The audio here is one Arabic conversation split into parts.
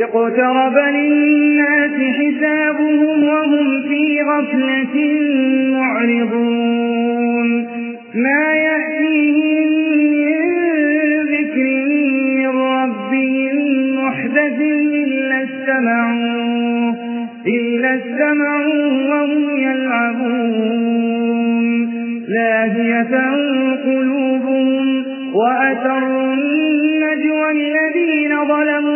اقترب للناس حسابهم وهم في غفلة معرضون. ما يأتيهم من ذكر من ربهم محدث إلا استمعوا إلا استمعوا وهم يلعبون. لاهية قلوبهم وأتروا النجوى الذين ظلموا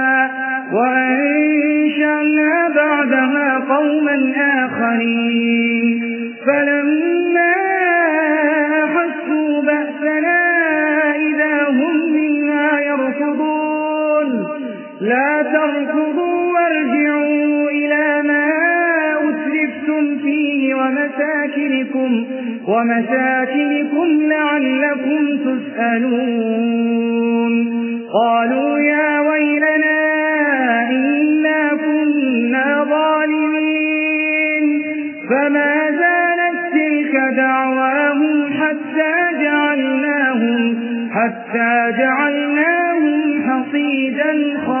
وأنشأنا بعدها قوما آخرين فلما أحسوا بأسنا إذا هم منها يركضون لا تركضوا وارجعوا إلى ما أسرفتم فيه ومساكنكم, ومساكنكم لعلكم تسألون قالوا يا ويلنا إنا كنا ظالمين فما زالت تلك دعواهم حتى جعلناهم حتى جعلناهم حصيدا خامدين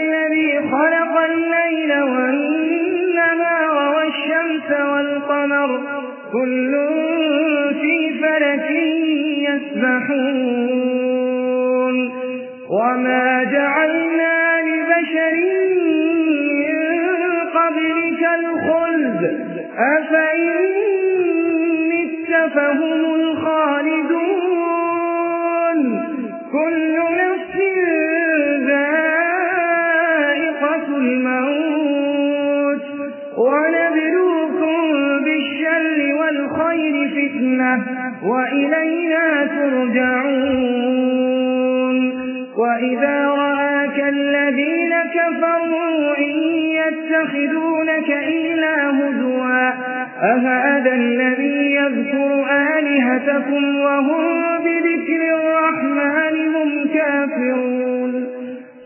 كل في فلك يسبحون. وما جعلنا لبشر من قبلك الخلد. أفإن يتخذونك إلا هدوا أهذا الذي يذكر آلهتكم وهم بذكر الرحمن هم كافرون.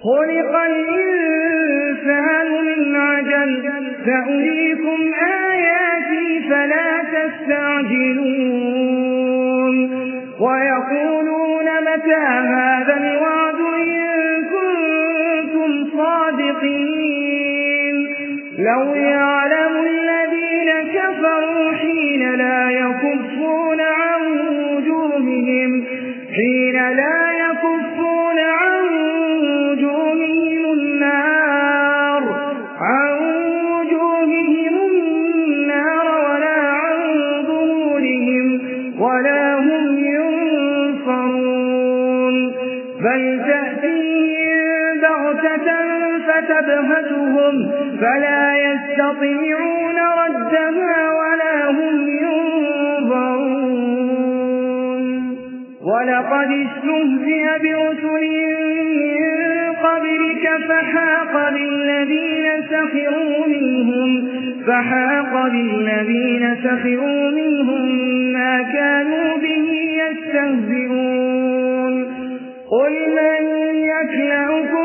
خلق الإنسان من عجل سأريكم آياتي فلا تستعجلون. ويقولون متى هذا لو يعلم فتبهتهم فلا يستطيعون ردها ولا هم ينظرون. ولقد استهزئ برسل من قبلك فحاق بالذين سخروا منهم فحاق بالذين سخروا منهم ما كانوا به يستهزئون. قل من يكلأكم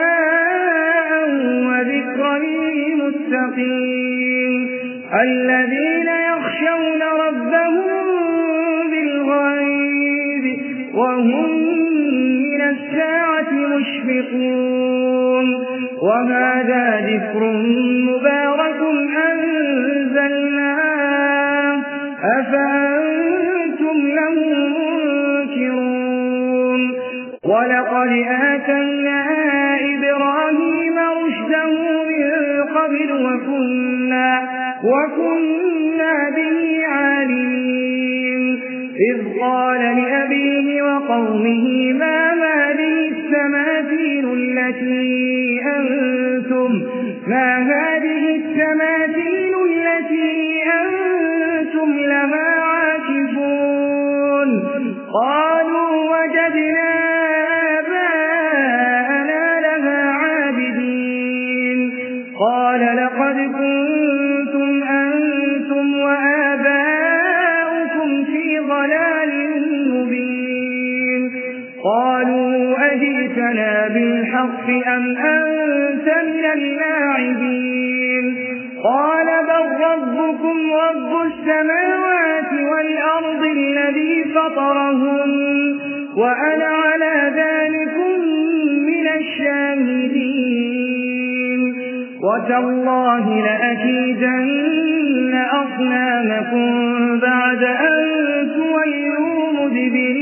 للمتقين الذين يخشون ربهم بالغيب وهم من الساعة مشفقون. وهذا ذكر مبارك أنزلناه. أفأنتم له منكرون. ولقد آتينا وكنا, وكنا به عالمين. إذ قال لأبيه وقومه ما هذه السماثيل التي أنتم ما هذه التماثيل بالحق أم أنت من اللاعبين؟ قال بل ربكم رب السماوات والأرض الذي فطرهم وأنا على ذلك من الشاهدين. وتالله لأكيدن أصنامكم بعد أن تولوا مدبرين.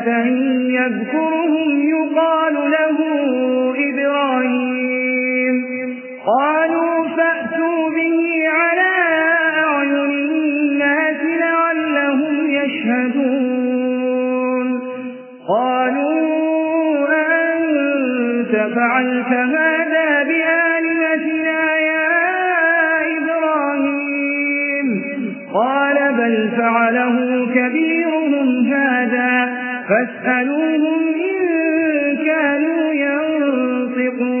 فتى يذكرهم يقال له إبراهيم. قالوا فأتوا به على أعين الناس لعلهم يشهدون. قالوا أنت فعلت هذا بآلهتنا يا إبراهيم. قال بل فعله هذا فاسألوهم إن كانوا ينطقون.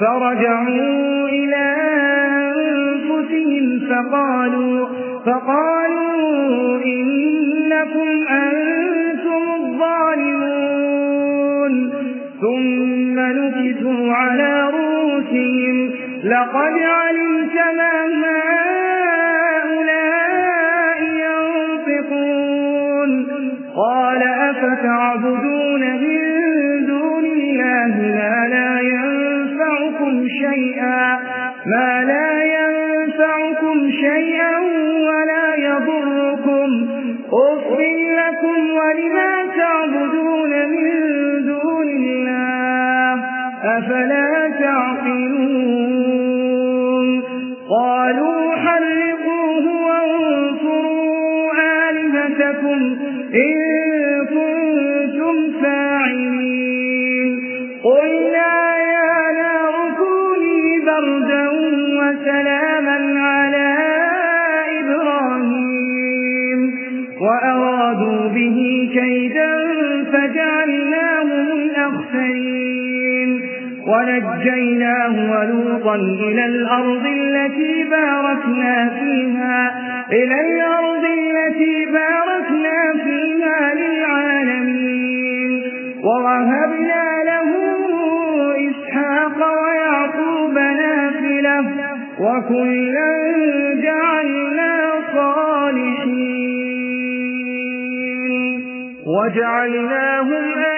فرجعوا إلى أنفسهم فقالوا فقالوا إنكم أنتم الظالمون. ثم نكسوا على رؤوسهم لقد علمت شيئا ما لا ينفعكم شيئا الأخسرين ونجيناه ولوطا إلى الأرض التي باركنا فيها إلى الأرض التي باركنا فيها للعالمين. ووهبنا له إسحاق ويعقوب نافلة وكلا جعلنا صالحين. وجعلناهم أئمة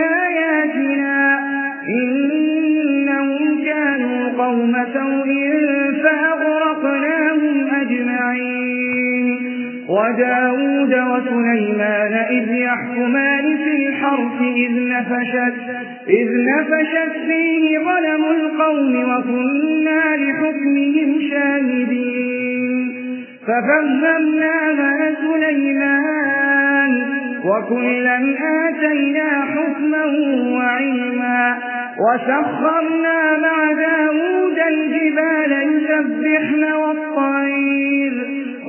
وداود وسليمان إذ يحكمان في الحرف إذ نفشت, إذ نفشت فيه ظلم القوم وكنا لحكمهم شاهدين. ففهمناها سليمان وكلا آتينا حكما وعلما. وسخرنا مع داود الجبال يسبحن والطير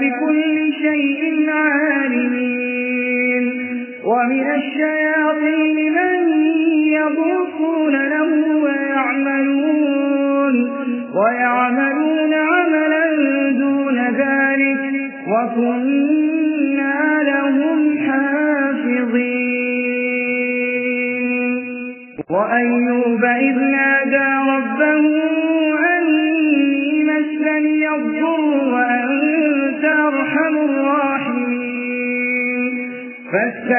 بكل شيء عالمين. ومن الشياطين من يضوفون له ويعملون ويعملون عملا دون ذلك حافظين. وأيوب إذ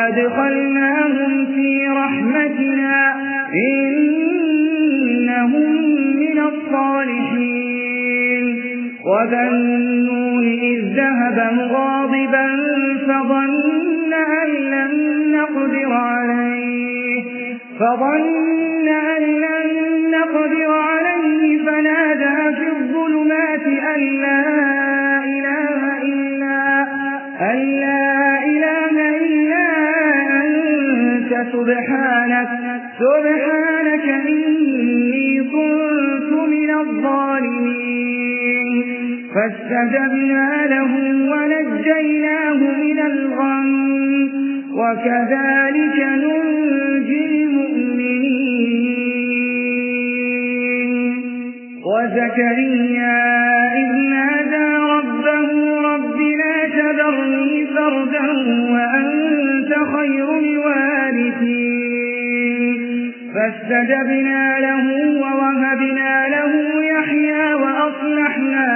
وأدخلناهم في رحمتنا إنهم من الصالحين. وذنون إذ ذهب مغاضبا فظن أن لن نقدر عليه. فظن فاستجبنا له ونجيناه من الغم. وكذلك ننجي المؤمنين. وزكريا إذ نادى ربه رب لا تذرني فردا وأنت خير الوارثين. فاستجبنا له ووهبنا له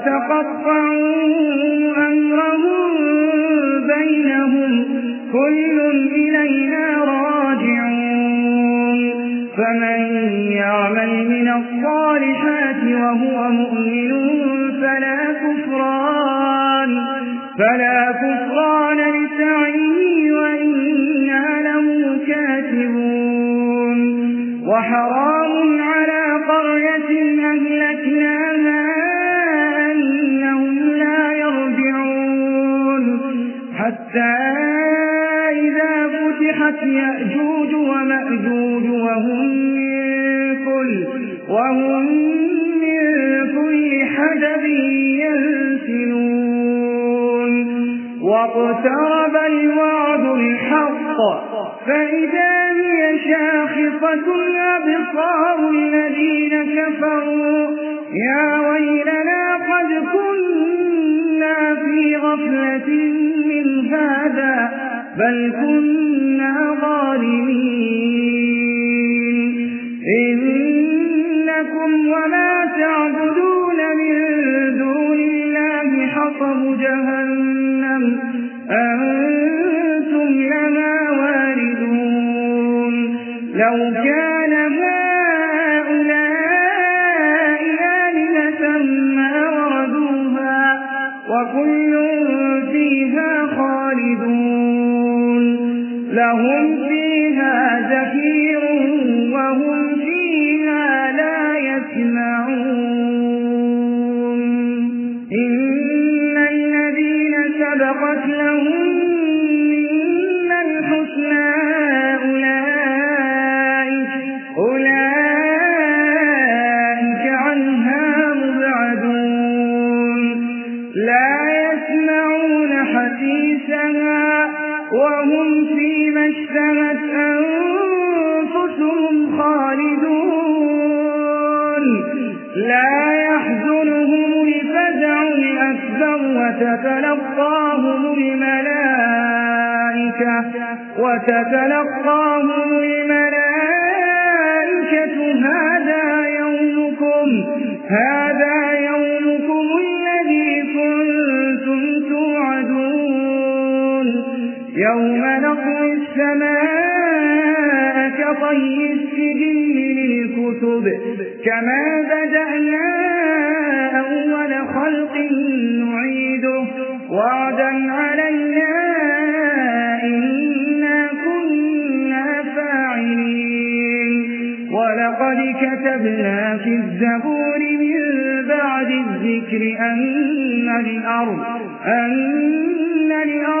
وتقطعوا فتحت يأجوج ومأجوج وهم من كل وهم من كل حدب واقترب الوعد الحق فإذا هي شاخصة أبصار الذين كفروا يا ويلنا قد كنا في غفلة من هذا بل كنا ظالمين إنكم وما تعبدون من دون الله حصب جهنم أنتم لما واردون لو كان هؤلاء آلهة ما وردوها وكل فيها خالدون لهم فيها زفير وهم فيها لا يسمعون. إن الذين سبقت لهم من الحسنى أولئك, أولئك عنها مبعدون. لا يسمعون حديثها وهم فيما اشتمت أنفسهم خالدون. لا يحزنهم الفزع الأكبر وتتلقاهم الملائكة وتتلقاهم الملائكة. هذا يومكم هذا السماء كطي السجن للكتب كما بدأنا أول خلق نعيده. وعدا علينا إنا كنا فاعلين. ولقد كتبنا في الزبور من بعد الذكر أن الأرض أن الأرض